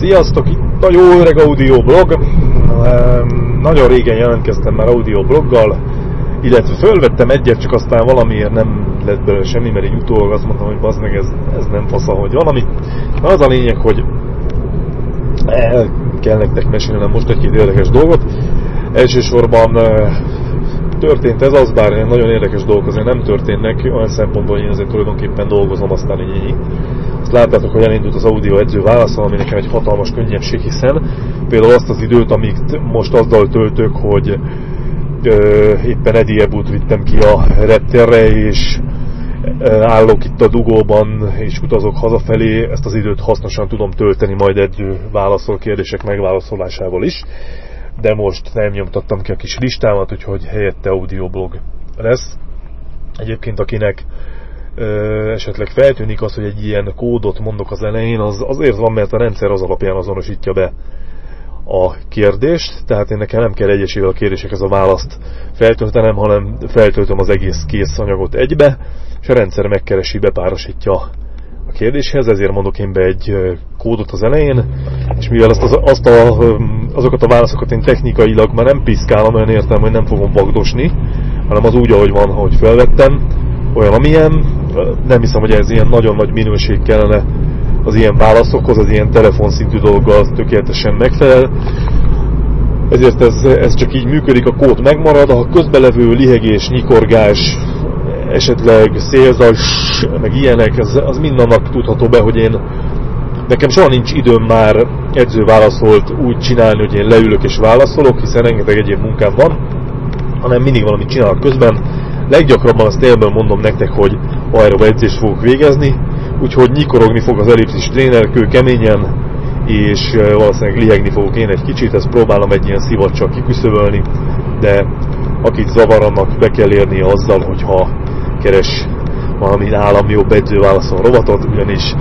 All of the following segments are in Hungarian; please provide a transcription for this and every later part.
Sziasztok, itt a jó öreg audio blog. Nagyon régen jelentkeztem már audio bloggal, illetve fölvettem egyet, csak aztán valamiért nem lett belőle semmi, mert így utólag azt mondtam, hogy bazd meg, ez, ez nem fasza, hogy valami. Na az a lényeg, hogy el kell nektek mesélnem most egy-két érdekes dolgot. Elsősorban történt ez az, bár nagyon érdekes dolgok azért nem történnek, olyan szempontból, hogy én azért tulajdonképpen dolgozom, aztán így, így. Azt láttátok, hogy elindult az audio edző válaszol, ami nekem egy hatalmas könnyebbség, hiszen például azt az időt, amit most azzal töltök, hogy ö, éppen Eddie Ebut vittem ki a reptérre, és állok itt a dugóban, és utazok hazafelé, ezt az időt hasznosan tudom tölteni majd edző válaszol kérdések megválaszolásával is de most nem nyomtattam ki a kis listámat, úgyhogy helyette audioblog lesz. Egyébként akinek ö, esetleg feltűnik az, hogy egy ilyen kódot mondok az elején, az azért van, mert a rendszer az alapján azonosítja be a kérdést, tehát én nekem nem kell egyesével a kérdésekhez a választ feltöltenem, hanem feltöltöm az egész kész anyagot egybe, és a rendszer megkeresi, bepárosítja a kérdéshez, ezért mondok én be egy kódot az elején, és mivel azt, az, azt a azokat a válaszokat én technikailag már nem piszkálom, olyan értem, hogy nem fogom vagdosni, hanem az úgy, ahogy van, ahogy felvettem, olyan, amilyen. Nem hiszem, hogy ez ilyen nagyon nagy minőség kellene az ilyen válaszokhoz, az ilyen telefonszintű dolggal tökéletesen megfelel. Ezért ez, ez csak így működik, a kód megmarad, a közbelevő lihegés, nyikorgás, esetleg szélzaj, meg ilyenek, ez, az mindannak tudható be, hogy én Nekem soha nincs időm már edző válaszolt úgy csinálni, hogy én leülök és válaszolok, hiszen rengeteg egyéb munkám van, hanem mindig valamit csinálok közben. Leggyakrabban azt élből mondom nektek, hogy aerob edzést fogok végezni, úgyhogy nyikorogni fog az ellipszis tréner kő keményen, és valószínűleg lihegni fogok én egy kicsit, ezt próbálom egy ilyen szivacsal kiküszöbölni, de akit zavar, annak be kell érnie azzal, hogyha keres valami nálam jobb edzőválaszol robotot, ugyanis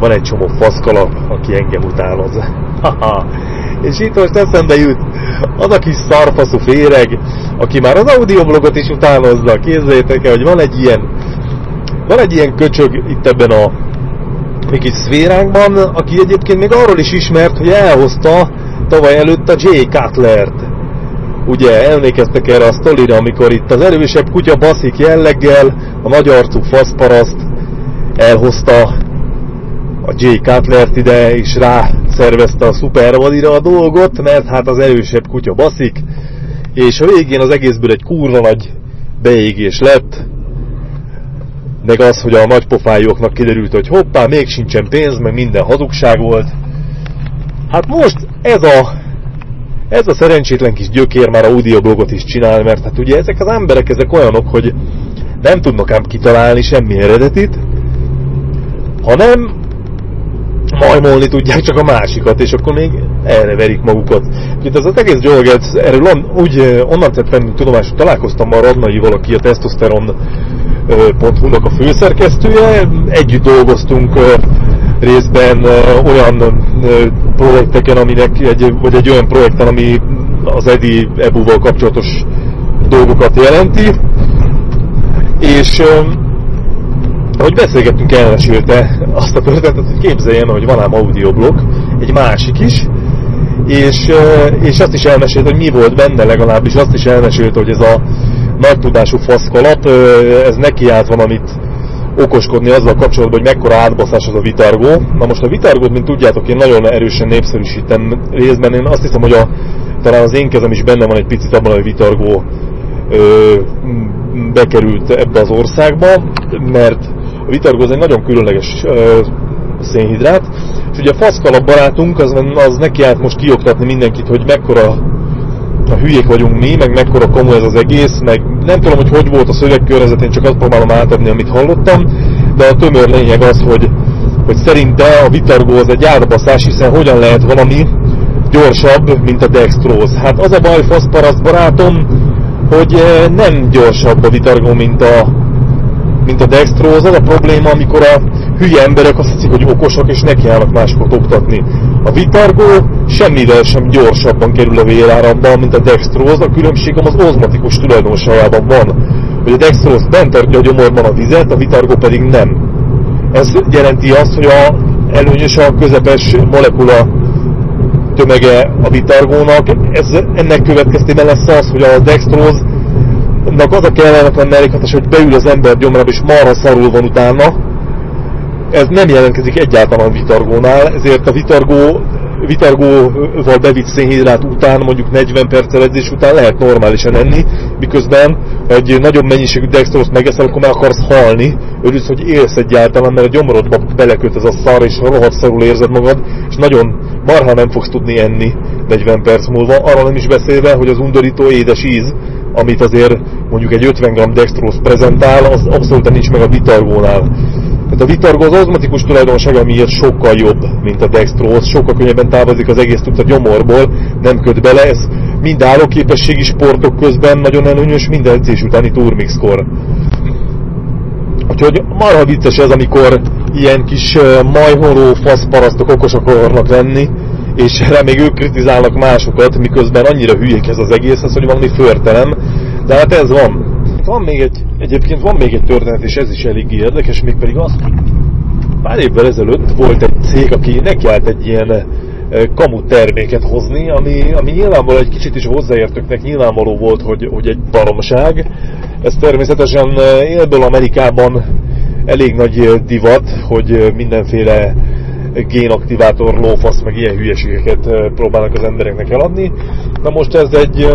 van egy csomó faszkalap, aki engem utánoz. és itt most eszembe jut az a kis szarfaszú féreg, aki már az audioblogot is utánozza. Képzeljétek el, hogy van egy ilyen van egy ilyen köcsög itt ebben a mi kis szféránkban, aki egyébként még arról is ismert, hogy elhozta tavaly előtt a Jay Cutler-t. Ugye emlékeztek erre a sztorira, amikor itt az erősebb kutya baszik jelleggel, a nagy arcú faszparaszt elhozta a Jay Cutler-t ide, és rá szervezte a szupervadira a dolgot, mert hát az erősebb kutya baszik, és a végén az egészből egy kurva nagy beégés lett, meg az, hogy a nagypofájúknak kiderült, hogy hoppá, még sincsen pénz, meg minden hazugság volt. Hát most ez a ez a szerencsétlen kis gyökér már audioblogot is csinál, mert hát ugye ezek az emberek, ezek olyanok, hogy nem tudnak ám kitalálni semmi eredetit, hanem majmolni tudják csak a másikat, és akkor még erre verik magukat. Itt az, az egész dolog, erről on, úgy onnan tettem tudomást, találkoztam a Radnaival, aki a testosteron.hu-nak a főszerkesztője, együtt dolgoztunk részben olyan projekteken, aminek egy, vagy egy olyan projekten, ami az Edi Ebu-val kapcsolatos dolgokat jelenti, és ahogy beszélgettünk, elmesélte azt a történetet, hogy képzeljen, hogy van ám audioblog, egy másik is, és, és azt is elmesélte, hogy mi volt benne legalábbis, azt is elmesélte, hogy ez a nagy tudású faszkalap, ez neki állt valamit okoskodni azzal kapcsolatban, hogy mekkora átbaszás az a vitargó. Na most a vitargót, mint tudjátok, én nagyon erősen népszerűsítem részben. Én azt hiszem, hogy a, talán az én kezem is benne van egy picit abban, hogy vitargó ö, bekerült ebbe az országba, mert az egy nagyon különleges szénhidrát, és ugye a faszkalap barátunk, az, az neki állt most kioktatni mindenkit, hogy mekkora a hülyék vagyunk mi, meg mekkora komoly ez az egész, meg nem tudom, hogy hogy volt a szövegkörnyezet, én csak azt próbálom átadni, amit hallottam, de a tömör lényeg az, hogy, hogy szerinte a vitargó az egy árbaszás, hiszen hogyan lehet valami gyorsabb, mint a dextróz. Hát az a baj, faszparaszt barátom, hogy nem gyorsabb a vitargó, mint a mint a dextróz, az a probléma, amikor a hülye emberek azt hiszik, hogy okosak, és nekiállnak másokat oktatni. A vitargó semmivel sem gyorsabban kerül a véráramba, mint a dextróz, a különbségem az ozmatikus tulajdonságában van, hogy a dextróz bent a gyomorban a vizet, a vitargó pedig nem. Ez jelenti azt, hogy a előnyös a közepes molekula tömege a vitargónak, ez, ennek következtében lesz az, hogy a dextrose az a kellemetlen mellékhatás, hogy beül az ember gyomrába, és marha szarul van utána. Ez nem jelentkezik egyáltalán vitargónál, ezért a vitargó vitargóval bevitt szénhidrát után, mondjuk 40 perccel edzés után lehet normálisan enni, miközben egy nagyobb mennyiségű dextroszt megeszel, akkor meg akarsz halni, örülsz, hogy élsz egyáltalán, mert a gyomorodba beleköt ez a szar, és rohadt szarul érzed magad, és nagyon marha nem fogsz tudni enni 40 perc múlva, arra nem is beszélve, hogy az undorító édes íz, amit azért mondjuk egy 50 g dextrose prezentál, az abszolút nincs meg a vitargónál. Tehát a vitargó az ozmatikus tulajdonság, amiért sokkal jobb, mint a dextrose, sokkal könnyebben távozik az egész tud gyomorból, nem köt bele, ez mind állóképességi sportok közben nagyon előnyös, minden edzés utáni turmixkor. Úgyhogy marha vicces ez, amikor ilyen kis majhoró faszparasztok okosak akarnak lenni, és erre még ők kritizálnak másokat, miközben annyira hülyék ez az egész, hogy valami förtelem, de hát ez van. Van még egy, egyébként van még egy történet, és ez is elég érdekes, mégpedig az, pár évvel ezelőtt volt egy cég, aki nekiállt egy ilyen kamu terméket hozni, ami, ami nyilvánvaló egy kicsit is hozzáértőknek nyilvánvaló volt, hogy, hogy egy baromság. Ez természetesen élből Amerikában elég nagy divat, hogy mindenféle génaktivátor, lófasz, meg ilyen hülyeségeket próbálnak az embereknek eladni. Na most ez egy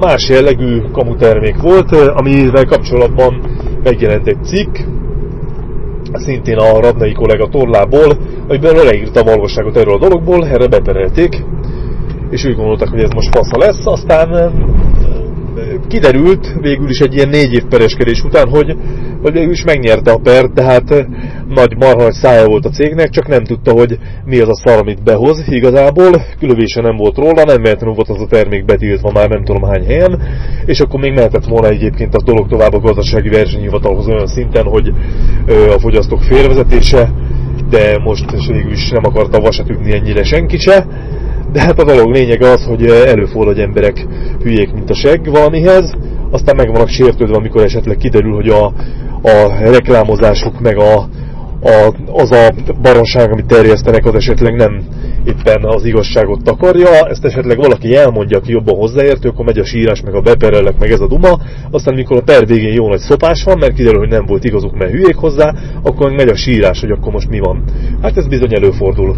más jellegű kamutermék volt, amivel kapcsolatban megjelent egy cikk, szintén a Radnai kollega torlából, amiben leírta a valóságot erről a dologból, erre beperelték, és úgy gondolták, hogy ez most fasza lesz, aztán kiderült végül is egy ilyen négy év pereskedés után, hogy, hogy végül is megnyerte a per, tehát nagy marha szája volt a cégnek, csak nem tudta, hogy mi az a szar, amit behoz. Igazából, külövése nem volt róla, nem véletlenül volt az a termék betiltva már nem tudom hány helyen, és akkor még mehetett volna egyébként az dolog tovább a gazdasági versenyhivatalhoz olyan szinten, hogy a fogyasztók félrevezetése, de most végül is nem akarta vasat ütni ennyire senki se, de hát a dolog lényege az, hogy előfordul, hogy emberek hülyék, mint a segg valamihez, aztán meg vannak sértődve, amikor esetleg kiderül, hogy a, a reklámozásuk meg a, a, az a baromság, amit terjesztenek, az esetleg nem éppen az igazságot takarja, ezt esetleg valaki elmondja, aki jobban hozzáértő, akkor megy a sírás, meg a beperelek, meg ez a duma, aztán mikor a per végén jó nagy szopás van, mert kiderül, hogy nem volt igazuk, mert hülyék hozzá, akkor megy a sírás, hogy akkor most mi van. Hát ez bizony előfordul.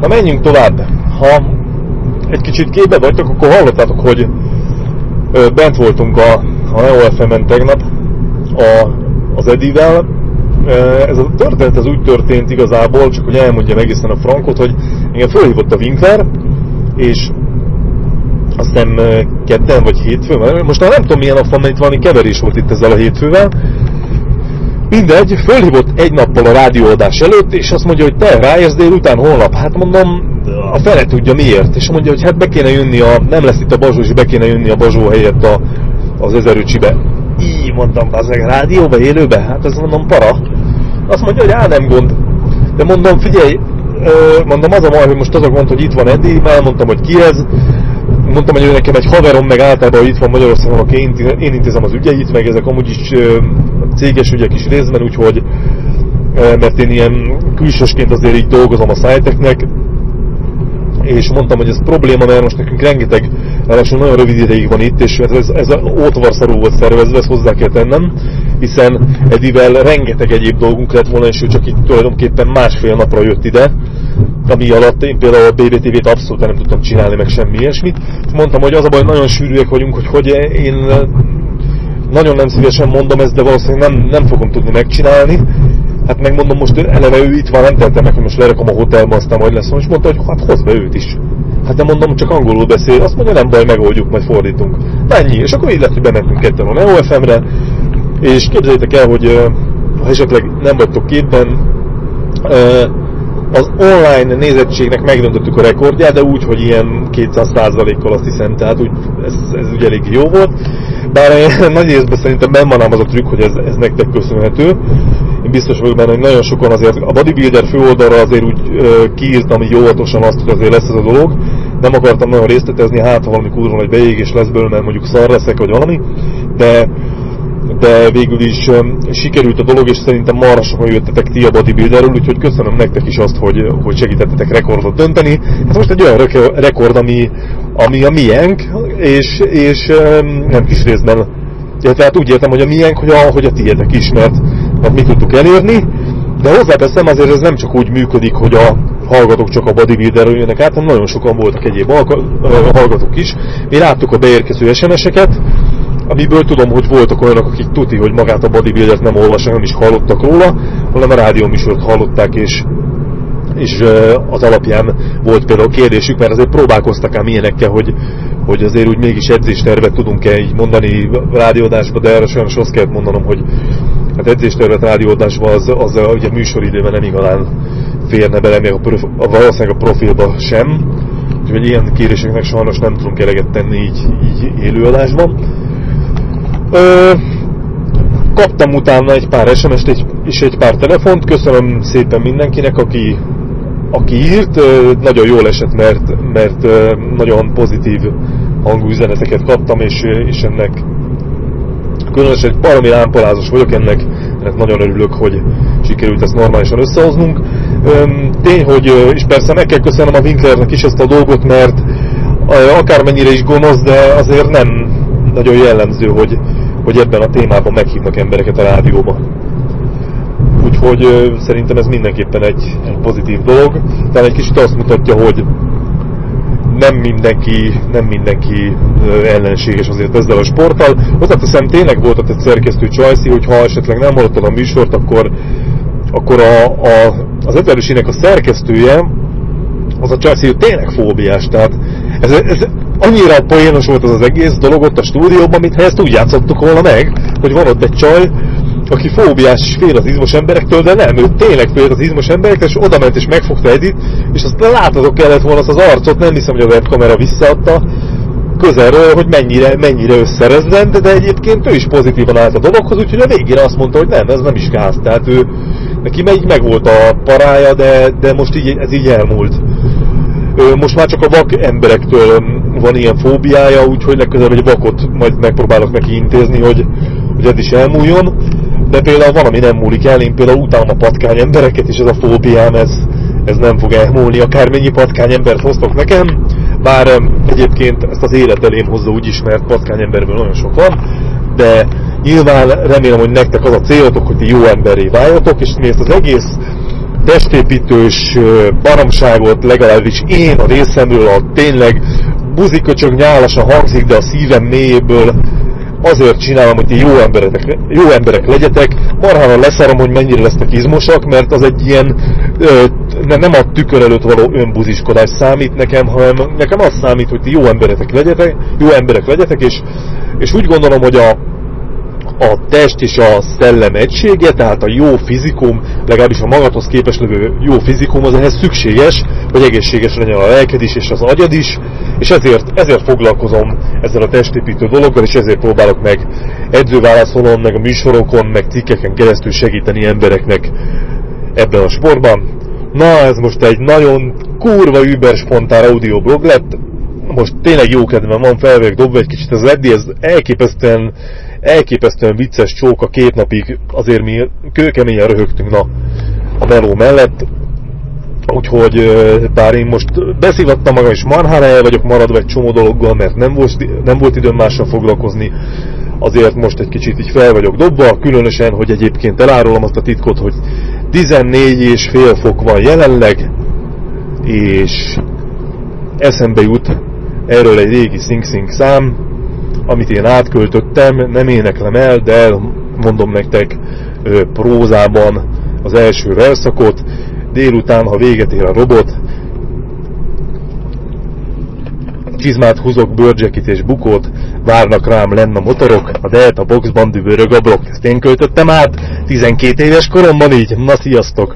Na menjünk tovább. Ha egy kicsit képbe vagytok, akkor hallottátok, hogy bent voltunk a, a NeoFM-en tegnap a, az Edivel. Ez a történet ez úgy történt igazából, csak hogy elmondjam egészen a frankot, hogy engem fölhívott a Winkler, és azt hiszem ketten vagy hétfőn, most már nem tudom milyen nap van, mert itt valami keverés volt itt ezzel a hétfővel, Mindegy, fölhívott egy nappal a rádióadás előtt, és azt mondja, hogy te ráérsz délután holnap. Hát mondom, a fele tudja miért. És mondja, hogy hát be kéne jönni a, nem lesz itt a Bazsó, és be kéne jönni a Bazsó helyett a, az ezerőcsibe. Így mondtam, az meg rádióba, élőbe? Hát ez mondom, para. Azt mondja, hogy á, nem gond. De mondom, figyelj, mondom, az a baj, hogy most azok mondta, hogy itt van Edi, elmondtam, hogy ki ez, mondtam, hogy ő nekem egy haverom, meg általában itt van Magyarországon, aki én, én intézem az ügyeit, meg ezek amúgy is céges ügyek is részben, úgyhogy mert én ilyen külsősként azért így dolgozom a szájteknek, és mondtam, hogy ez probléma, mert most nekünk rengeteg, ráadásul nagyon rövid ideig van itt, és ez, ez ótvarszarú volt szervezve, ezt hozzá kell tennem, hiszen Edivel rengeteg egyéb dolgunk lett volna, és ő csak itt tulajdonképpen másfél napra jött ide, ami alatt én például a BBTV-t abszolút nem tudtam csinálni, meg semmi ilyesmit. Mondtam, hogy az a baj, nagyon sűrűek vagyunk, hogy, hogy én nagyon nem szívesen mondom ezt, de valószínűleg nem, nem fogom tudni megcsinálni. Hát megmondom, most eleve ő itt van, nem tettem meg, hogy most lerakom a hotelba, aztán majd lesz. És mondta, hogy hát hozd be őt is. Hát nem mondom, csak angolul beszél. Azt mondja, nem baj, megoldjuk, majd fordítunk. Ennyi. És akkor így lett, hogy bementünk ketten a Neo FM-re, és képzeljétek el, hogy ha esetleg nem vagytok képben, az online nézettségnek megdöntöttük a rekordját, de úgy, hogy ilyen 200%-kal azt hiszem, tehát úgy, ez, ez ugye elég jó volt. Bár nagy részben szerintem benn van az a trükk, hogy ez, ez nektek köszönhető. Biztos vagyok benne, hogy nagyon sokan azért a bodybuilder főoldalra azért úgy kiírtam így óvatosan azt, hogy azért lesz ez a dolog. Nem akartam nagyon részletezni, hát ha valami kurva nagy beégés lesz belőle, mert mondjuk szar leszek, vagy valami. De de végül is sikerült a dolog, és szerintem marra sokan jöttetek ti a bodybuilderről, úgyhogy köszönöm nektek is azt, hogy, hogy segítettetek rekordot dönteni. Ez most egy olyan rekord, ami, ami a miénk, és, és nem kis részben, illetve hát úgy értem, hogy a miénk, hogy a, hogy a tiétek is, mert, mert mi tudtuk elérni, de hozzáteszem, azért ez nem csak úgy működik, hogy a hallgatók csak a bodybuilderről jönnek át, hanem nagyon sokan voltak egyéb hallgatók is. Mi láttuk a beérkező SMS-eket, amiből tudom, hogy voltak olyanok, akik tuti, hogy magát a bodybuildert nem olvasnak, nem is hallottak róla, hanem a rádióműsort hallották, és, és az alapján volt például kérdésük, mert azért próbálkoztak ám ilyenekkel, hogy, hogy azért úgy mégis edzéstervet tudunk-e így mondani rádiódásba, de erre sajnos azt kellett mondanom, hogy hát edzéstervet rádiódásban az, az ugye műsoridőben nem igazán férne bele, még a, prof, a valószínűleg a profilba sem. Úgyhogy ilyen kéréseknek sajnos nem tudunk eleget tenni így, így élőadásban. Ö, kaptam utána egy pár SMS-t és egy pár telefont. Köszönöm szépen mindenkinek, aki, aki írt. Nagyon jól esett, mert, mert nagyon pozitív hangú üzeneteket kaptam, és, és ennek különösen valami lámpalázos vagyok ennek, ennek nagyon örülök, hogy sikerült ezt normálisan összehoznunk. Tény, hogy, és persze meg kell köszönöm a Winklernek is ezt a dolgot, mert akármennyire is gonosz, de azért nem nagyon jellemző, hogy, hogy ebben a témában meghívnak embereket a rádióba. Úgyhogy szerintem ez mindenképpen egy, egy pozitív dolog. Tehát egy kicsit azt mutatja, hogy nem mindenki, nem mindenki ellenséges azért ezzel a sporttal. Hozzáteszem, tényleg volt egy szerkesztő Csajci, hogy ha esetleg nem hallottad a műsort, akkor, akkor a, a, az eperősének a szerkesztője, az a Csajci, tényleg fóbiás. Tehát ez, ez annyira poénos volt az az egész dolog ott a stúdióban, mintha ezt úgy játszottuk volna meg, hogy van ott egy csaj, aki fóbiás és fél az izmos emberektől, de nem, ő tényleg fél az izmos emberektől, és oda ment és megfogta Edit, és azt láthatok kellett volna az, az arcot, nem hiszem, hogy a webkamera visszaadta közelről, hogy mennyire, mennyire összerezzen, de, de egyébként ő is pozitívan állt a dologhoz, úgyhogy a végére azt mondta, hogy nem, ez nem is gáz, tehát ő, neki meg, meg volt a parája, de, de most így, ez így elmúlt. Ő most már csak a vak emberektől van ilyen fóbiája, úgyhogy legközelebb egy vakot majd megpróbálok neki intézni, hogy, hogy ez is elmúljon de például valami nem múlik el, én például utálom a patkány embereket, és ez a fóbiám, ez, ez nem fog elmúlni, akármennyi patkány embert hoztok nekem, bár egyébként ezt az élet elém hozza úgyis, mert patkány emberből nagyon sok van, de nyilván remélem, hogy nektek az a célotok, hogy ti jó emberré váljatok, és mi ezt az egész testépítős baromságot legalábbis én a részemről a tényleg buziköcsög nyálasan hangzik, de a szívem mélyéből azért csinálom, hogy ti jó emberek, jó emberek legyetek, marhára leszarom, hogy mennyire lesznek izmosak, mert az egy ilyen, ö, nem a tükör előtt való önbuziskodás számít nekem, hanem nekem az számít, hogy ti jó emberek legyetek, jó emberek legyetek, és, és úgy gondolom, hogy a a test és a szellem egysége, tehát a jó fizikum, legalábbis a magadhoz képes levő jó fizikum, az ehhez szükséges, hogy egészséges legyen a lelked is és az agyad is, és ezért, ezért foglalkozom ezzel a testépítő dologgal, és ezért próbálok meg edzőválaszolon, meg a műsorokon, meg cikkeken keresztül segíteni embereknek ebben a sportban. Na, ez most egy nagyon kurva über spontán audioblog lett, most tényleg jó kedvem van, fel vagyok dobva egy kicsit az eddi, ez elképesztően, elképesztően vicces csóka két napig, azért mi kőkeményen röhögtünk na, a meló mellett, úgyhogy bár én most beszívattam magam, és marhára el vagyok maradva egy csomó dologgal, mert nem volt, nem volt időm mással foglalkozni, azért most egy kicsit így fel vagyok dobva, különösen, hogy egyébként elárulom azt a titkot, hogy 14 és fél fok van jelenleg, és eszembe jut erről egy régi Sing Sing szám, amit én átköltöttem, nem éneklem el, de mondom nektek prózában az első verszakot, délután, ha véget ér a robot, csizmát húzok, bőrcsekit és bukót, várnak rám lenn a motorok, a Delta boxban dübörög a blokk. Ezt én költöttem át 12 éves koromban így. Na sziasztok!